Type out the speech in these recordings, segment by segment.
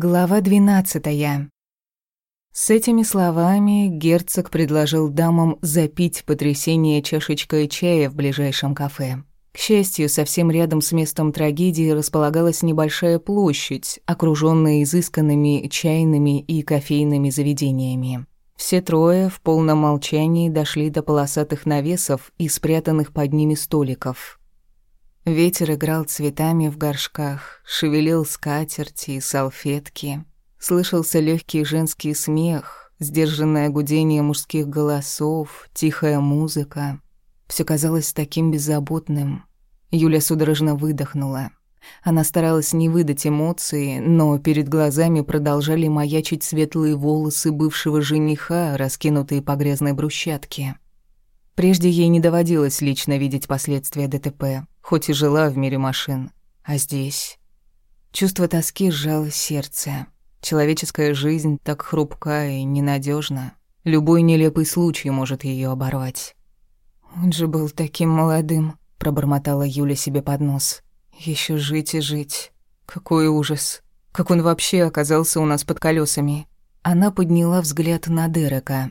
Глава двенадцатая. С этими словами герцог предложил дамам запить потрясение чашечкой чая в ближайшем кафе. К счастью, совсем рядом с местом трагедии располагалась небольшая площадь, окружённая изысканными чайными и кофейными заведениями. Все трое в полном молчании дошли до полосатых навесов и спрятанных под ними столиков. Ветер играл цветами в горшках, шевелил скатерти и салфетки. Слышался легкий женский смех, сдержанное гудение мужских голосов, тихая музыка. Все казалось таким беззаботным. Юля судорожно выдохнула. Она старалась не выдать эмоции, но перед глазами продолжали маячить светлые волосы бывшего жениха, раскинутые по грязной брусчатке. Прежде ей не доводилось лично видеть последствия ДТП хоть и жила в мире машин. А здесь... Чувство тоски сжало сердце. Человеческая жизнь так хрупка и ненадежна. Любой нелепый случай может ее оборвать. «Он же был таким молодым», — пробормотала Юля себе под нос. Еще жить и жить. Какой ужас. Как он вообще оказался у нас под колесами? Она подняла взгляд на Дерека.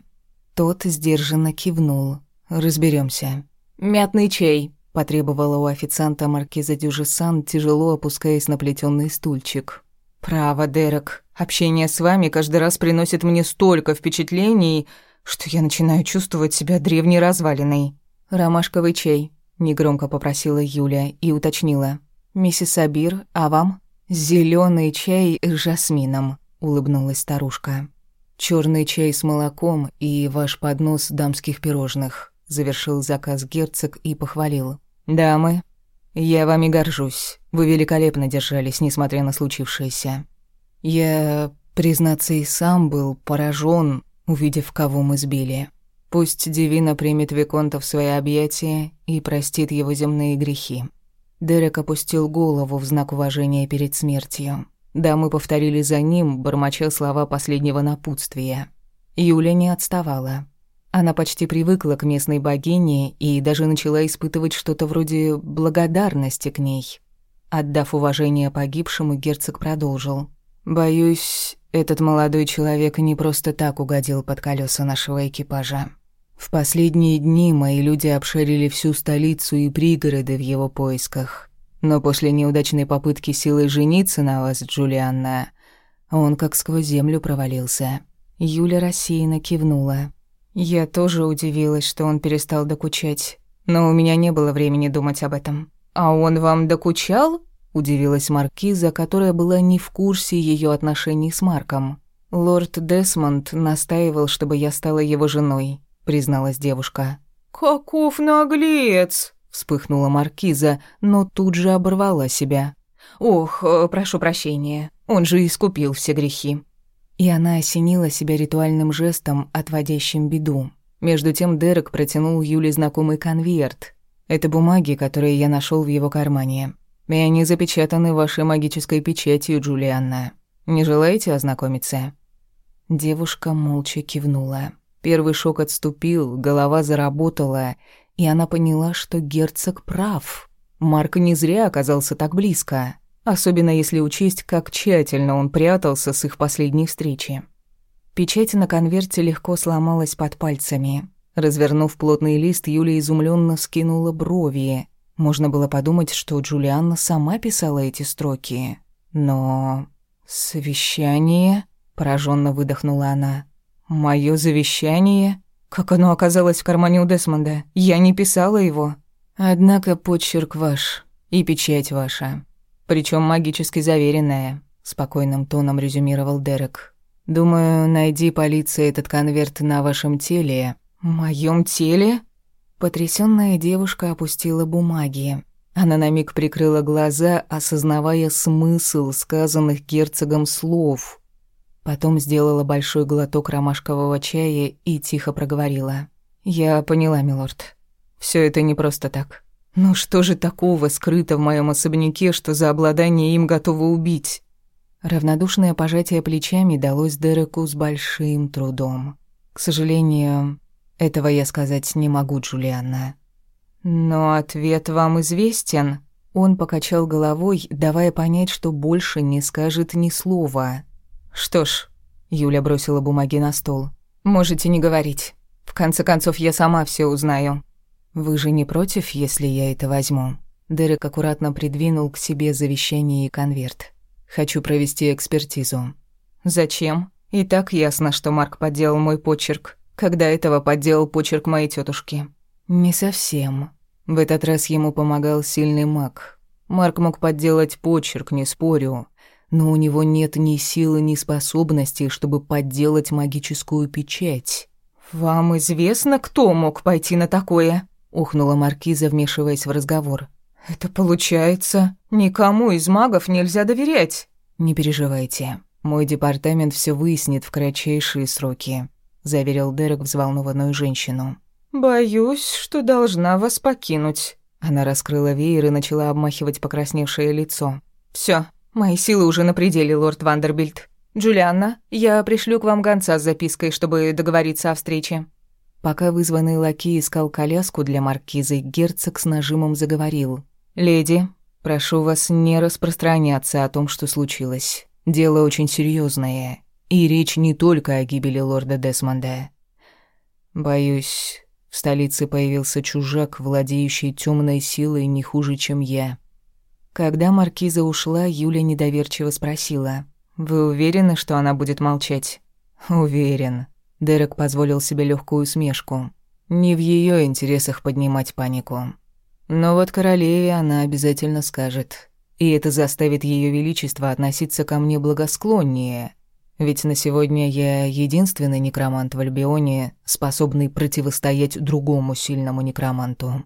Тот сдержанно кивнул. Разберемся. «Мятный чай», потребовала у официанта маркиза Дюжесан, тяжело опускаясь на плетёный стульчик. «Право, Дерек, общение с вами каждый раз приносит мне столько впечатлений, что я начинаю чувствовать себя древней развалиной». «Ромашковый чай», — негромко попросила Юля и уточнила. «Миссис Абир, а вам?» «Зелёный чай с жасмином», — улыбнулась старушка. «Чёрный чай с молоком и ваш поднос дамских пирожных», — завершил заказ герцог и похвалил. «Дамы, я вами горжусь. Вы великолепно держались, несмотря на случившееся. Я, признаться, и сам был поражен, увидев, кого мы сбили. Пусть Дивина примет Виконта в свои объятия и простит его земные грехи». Дерек опустил голову в знак уважения перед смертью. Дамы повторили за ним, бормоча слова последнего напутствия. Юля не отставала. Она почти привыкла к местной богине и даже начала испытывать что-то вроде благодарности к ней. Отдав уважение погибшему, герцог продолжил. «Боюсь, этот молодой человек не просто так угодил под колеса нашего экипажа. В последние дни мои люди обшарили всю столицу и пригороды в его поисках. Но после неудачной попытки силой жениться на вас, Джулианна, он как сквозь землю провалился». Юля рассеянно кивнула. Я тоже удивилась, что он перестал докучать, но у меня не было времени думать об этом. «А он вам докучал?» – удивилась Маркиза, которая была не в курсе ее отношений с Марком. «Лорд Десмонд настаивал, чтобы я стала его женой», – призналась девушка. «Каков наглец!» – вспыхнула Маркиза, но тут же оборвала себя. «Ох, э, прошу прощения, он же искупил все грехи». И она осенила себя ритуальным жестом, отводящим беду. Между тем Дерек протянул Юле знакомый конверт. Это бумаги, которые я нашел в его кармане. И они запечатаны вашей магической печатью, Джулианна. Не желаете ознакомиться?» Девушка молча кивнула. Первый шок отступил, голова заработала, и она поняла, что герцог прав. Марк не зря оказался так близко особенно если учесть, как тщательно он прятался с их последней встречи. Печать на конверте легко сломалась под пальцами. Развернув плотный лист, Юля изумленно вскинула брови. Можно было подумать, что Джулианна сама писала эти строки. Но... «Совещание?» – пораженно выдохнула она. «Моё завещание? Как оно оказалось в кармане у Десмонда? Я не писала его». «Однако почерк ваш и печать ваша причем магически заверенная», — спокойным тоном резюмировал Дерек. «Думаю, найди полиция этот конверт на вашем теле». «Моем теле?» Потрясённая девушка опустила бумаги. Она на миг прикрыла глаза, осознавая смысл сказанных герцогом слов. Потом сделала большой глоток ромашкового чая и тихо проговорила. «Я поняла, милорд. Всё это не просто так. Ну что же такого скрыто в моем особняке, что за обладание им готовы убить? Равнодушное пожатие плечами далось Дереку с большим трудом. К сожалению, этого я сказать не могу, Джулианна. Но ответ вам известен. Он покачал головой, давая понять, что больше не скажет ни слова. «Что ж», — Юля бросила бумаги на стол, — «можете не говорить. В конце концов, я сама все узнаю». «Вы же не против, если я это возьму?» Дерек аккуратно придвинул к себе завещание и конверт. «Хочу провести экспертизу». «Зачем? И так ясно, что Марк подделал мой почерк, когда этого подделал почерк моей тетушки. «Не совсем. В этот раз ему помогал сильный маг. Марк мог подделать почерк, не спорю, но у него нет ни силы, ни способностей, чтобы подделать магическую печать». «Вам известно, кто мог пойти на такое?» Ухнула маркиза, вмешиваясь в разговор. Это получается, никому из магов нельзя доверять. Не переживайте. Мой департамент все выяснит в кратчайшие сроки, заверил Дерек взволнованную женщину. Боюсь, что должна вас покинуть. Она раскрыла веер и начала обмахивать покрасневшее лицо. Все, мои силы уже на пределе, лорд Вандербильд. Джулианна, я пришлю к вам гонца с запиской, чтобы договориться о встрече. Пока вызванный лакей искал коляску для маркизы, герцог с нажимом заговорил. «Леди, прошу вас не распространяться о том, что случилось. Дело очень серьезное, и речь не только о гибели лорда Десмонда. Боюсь, в столице появился чужак, владеющий темной силой не хуже, чем я». Когда маркиза ушла, Юля недоверчиво спросила. «Вы уверены, что она будет молчать?» «Уверен», Дерек позволил себе легкую усмешку. Не в ее интересах поднимать панику. Но вот королеве она обязательно скажет. И это заставит ее величество относиться ко мне благосклоннее. Ведь на сегодня я единственный некромант в Альбионе, способный противостоять другому сильному некроманту.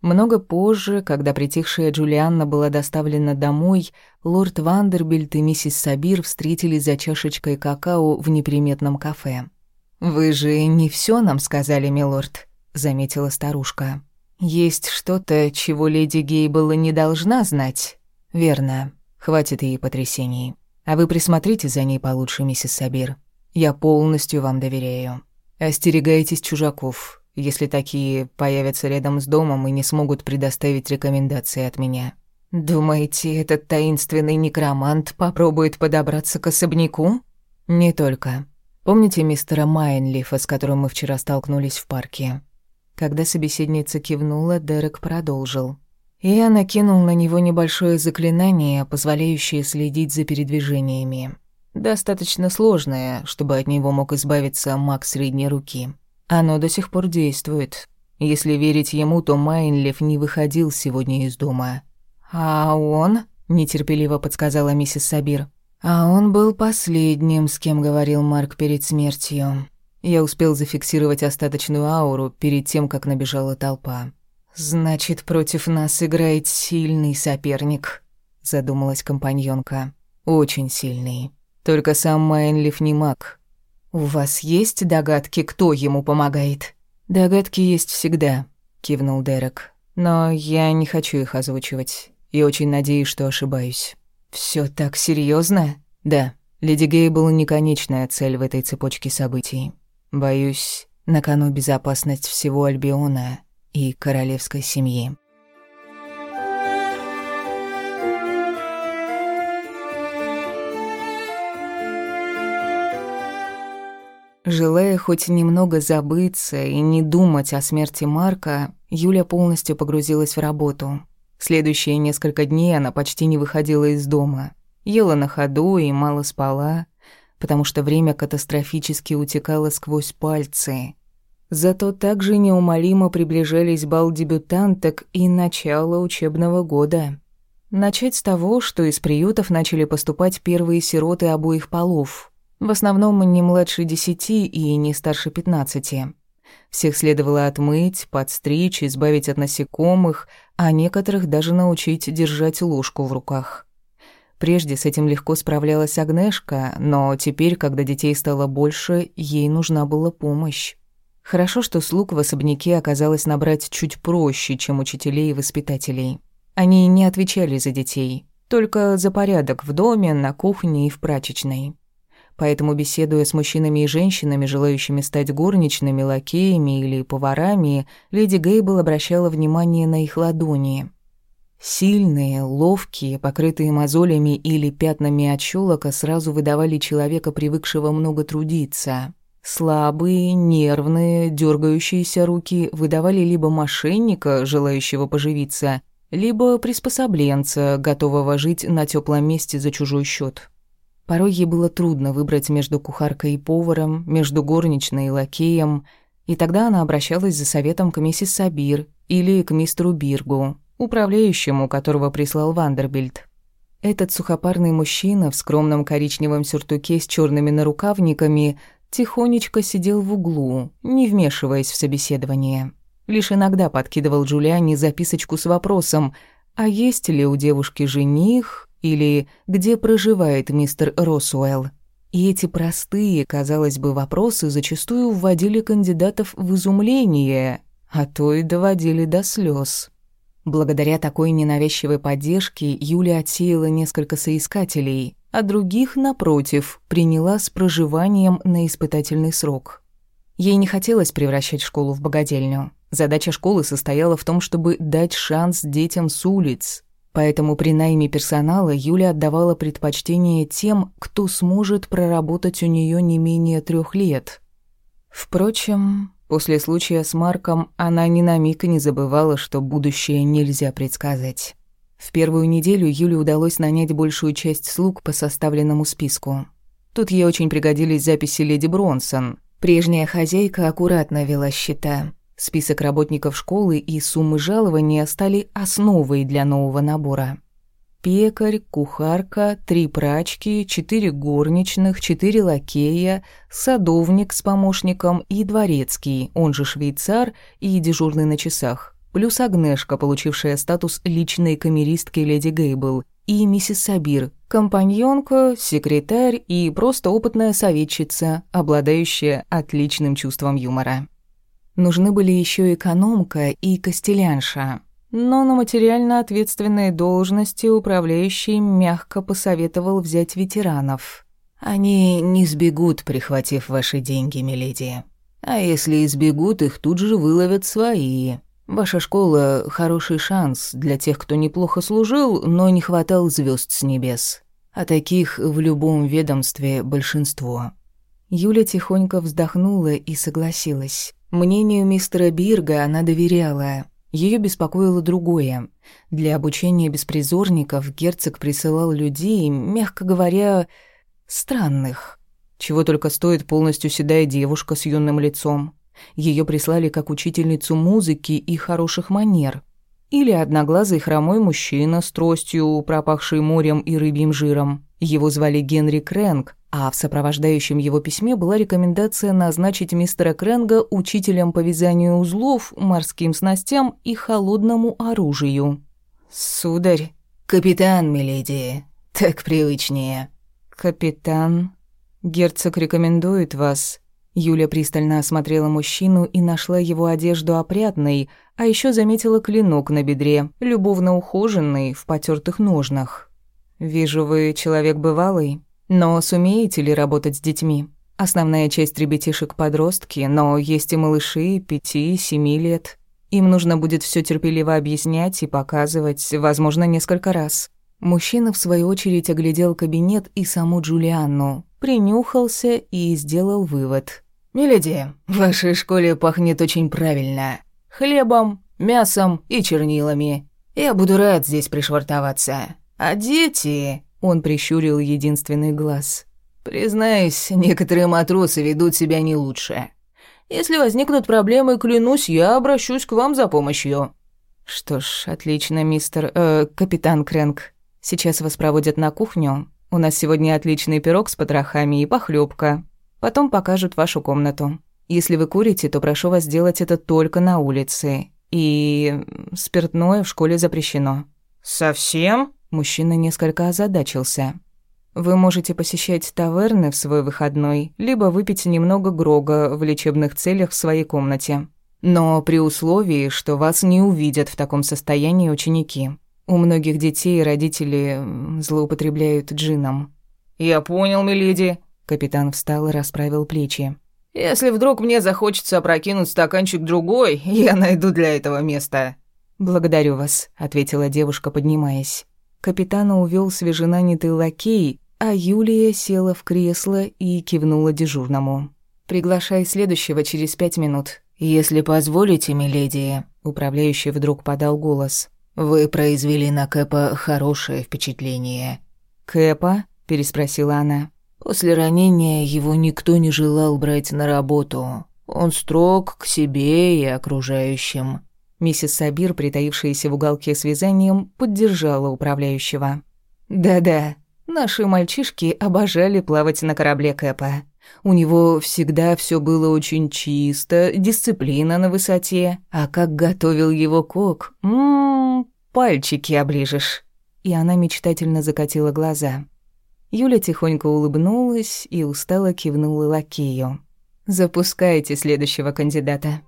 Много позже, когда притихшая Джулианна была доставлена домой, лорд Вандербильд и миссис Сабир встретились за чашечкой какао в неприметном кафе. «Вы же не все нам сказали, милорд», — заметила старушка. «Есть что-то, чего леди Гейбл не должна знать?» «Верно. Хватит ей потрясений. А вы присмотрите за ней получше, миссис Сабир. Я полностью вам доверяю. Остерегайтесь чужаков, если такие появятся рядом с домом и не смогут предоставить рекомендации от меня». «Думаете, этот таинственный некромант попробует подобраться к особняку?» «Не только. Помните мистера Майнлифа, с которым мы вчера столкнулись в парке? Когда собеседница кивнула, Дерек продолжил. Я накинул на него небольшое заклинание, позволяющее следить за передвижениями. Достаточно сложное, чтобы от него мог избавиться маг средней руки. Оно до сих пор действует. Если верить ему, то Майнлиф не выходил сегодня из дома. «А он?» – нетерпеливо подсказала миссис Сабир. А он был последним, с кем говорил Марк перед смертью. Я успел зафиксировать остаточную ауру перед тем, как набежала толпа. «Значит, против нас играет сильный соперник», — задумалась компаньонка. «Очень сильный. Только сам Майнлиф не маг. У вас есть догадки, кто ему помогает?» «Догадки есть всегда», — кивнул Дерек. «Но я не хочу их озвучивать и очень надеюсь, что ошибаюсь». Все так серьезно? Да. Леди Гейбл не конечная цель в этой цепочке событий. Боюсь, на кону безопасность всего Альбиона и королевской семьи. Желая хоть немного забыться и не думать о смерти Марка, Юля полностью погрузилась в работу. Следующие несколько дней она почти не выходила из дома. Ела на ходу и мало спала, потому что время катастрофически утекало сквозь пальцы. Зато также неумолимо приближались бал дебютанток и начало учебного года. Начать с того, что из приютов начали поступать первые сироты обоих полов. В основном не младше десяти и не старше пятнадцати. Всех следовало отмыть, подстричь, избавить от насекомых, а некоторых даже научить держать ложку в руках. Прежде с этим легко справлялась Агнешка, но теперь, когда детей стало больше, ей нужна была помощь. Хорошо, что слуг в особняке оказалось набрать чуть проще, чем учителей и воспитателей. Они не отвечали за детей, только за порядок в доме, на кухне и в прачечной. Поэтому, беседуя с мужчинами и женщинами, желающими стать горничными, лакеями или поварами, леди Гейбл обращала внимание на их ладони. Сильные, ловкие, покрытые мозолями или пятнами от щелока сразу выдавали человека, привыкшего много трудиться. Слабые, нервные, дергающиеся руки выдавали либо мошенника, желающего поживиться, либо приспособленца, готового жить на теплом месте за чужой счет. Порой ей было трудно выбрать между кухаркой и поваром, между горничной и лакеем, и тогда она обращалась за советом к миссис Сабир или к мистеру Биргу, управляющему, которого прислал Вандербильд. Этот сухопарный мужчина в скромном коричневом сюртуке с черными нарукавниками тихонечко сидел в углу, не вмешиваясь в собеседование. Лишь иногда подкидывал Джулиане записочку с вопросом, а есть ли у девушки жених или где проживает мистер Росуэлл. И эти простые, казалось бы, вопросы зачастую вводили кандидатов в изумление, а то и доводили до слез. Благодаря такой ненавязчивой поддержке Юля отсеяла несколько соискателей, а других, напротив, приняла с проживанием на испытательный срок. Ей не хотелось превращать школу в богадельню. Задача школы состояла в том, чтобы дать шанс детям с улиц. Поэтому при найме персонала Юля отдавала предпочтение тем, кто сможет проработать у нее не менее трех лет. Впрочем, После случая с Марком она ни на миг не забывала, что будущее нельзя предсказать. В первую неделю Юле удалось нанять большую часть слуг по составленному списку. Тут ей очень пригодились записи леди Бронсон. Прежняя хозяйка аккуратно вела счета. Список работников школы и суммы жалования стали основой для нового набора. Пекарь, кухарка, три прачки, четыре горничных, четыре лакея, садовник с помощником и дворецкий, он же швейцар и дежурный на часах, плюс Агнешка, получившая статус личной камеристки леди Гейбл, и миссис Сабир, компаньонка, секретарь и просто опытная советчица, обладающая отличным чувством юмора. Нужны были еще экономка и костелянша, но на материально ответственные должности управляющий мягко посоветовал взять ветеранов. «Они не сбегут, прихватив ваши деньги, миледи. А если избегут, их тут же выловят свои. Ваша школа — хороший шанс для тех, кто неплохо служил, но не хватал звезд с небес. А таких в любом ведомстве большинство». Юля тихонько вздохнула и согласилась. Мнению мистера Бирга она доверяла, ее беспокоило другое. Для обучения беспризорников герцог присылал людей, мягко говоря, странных. Чего только стоит полностью седая девушка с юным лицом. Ее прислали как учительницу музыки и хороших манер. Или одноглазый хромой мужчина с тростью, пропахший морем и рыбьим жиром. Его звали Генри Крэнк, а в сопровождающем его письме была рекомендация назначить мистера Крэнга учителем по вязанию узлов, морским снастям и холодному оружию. «Сударь, капитан, миледи, так привычнее». «Капитан, герцог рекомендует вас». Юля пристально осмотрела мужчину и нашла его одежду опрятной, а еще заметила клинок на бедре, любовно ухоженный, в потертых ножнах. «Вижу, вы человек бывалый, но сумеете ли работать с детьми? Основная часть ребятишек – подростки, но есть и малыши пяти-семи лет. Им нужно будет все терпеливо объяснять и показывать, возможно, несколько раз». Мужчина, в свою очередь, оглядел кабинет и саму Джулианну, принюхался и сделал вывод. «Миледи, в вашей школе пахнет очень правильно. Хлебом, мясом и чернилами. Я буду рад здесь пришвартоваться. А дети...» — он прищурил единственный глаз. «Признаюсь, некоторые матросы ведут себя не лучше. Если возникнут проблемы, клянусь, я обращусь к вам за помощью». «Что ж, отлично, мистер... Э, капитан Крэнк. Сейчас вас проводят на кухню. У нас сегодня отличный пирог с потрохами и похлебка. Потом покажут вашу комнату. Если вы курите, то прошу вас сделать это только на улице. И спиртное в школе запрещено». «Совсем?» Мужчина несколько озадачился. Вы можете посещать таверны в свой выходной, либо выпить немного грога в лечебных целях в своей комнате. Но при условии, что вас не увидят в таком состоянии ученики. У многих детей родители злоупотребляют джином. «Я понял, миледи». Капитан встал и расправил плечи. «Если вдруг мне захочется опрокинуть стаканчик другой, я найду для этого место». «Благодарю вас», — ответила девушка, поднимаясь. Капитана увёл свеженанятый лакей, а Юлия села в кресло и кивнула дежурному. «Приглашай следующего через пять минут». «Если позволите, миледи», — управляющий вдруг подал голос. «Вы произвели на Кэпа хорошее впечатление». «Кэпа?» — переспросила она. «После ранения его никто не желал брать на работу. Он строг к себе и окружающим». Миссис Сабир, притаившаяся в уголке с вязанием, поддержала управляющего. «Да-да, наши мальчишки обожали плавать на корабле Кэпа. У него всегда все было очень чисто, дисциплина на высоте. А как готовил его кок, ммм, пальчики оближешь». И она мечтательно закатила глаза. Юля тихонько улыбнулась и устало кивнула лакею. «Запускайте следующего кандидата».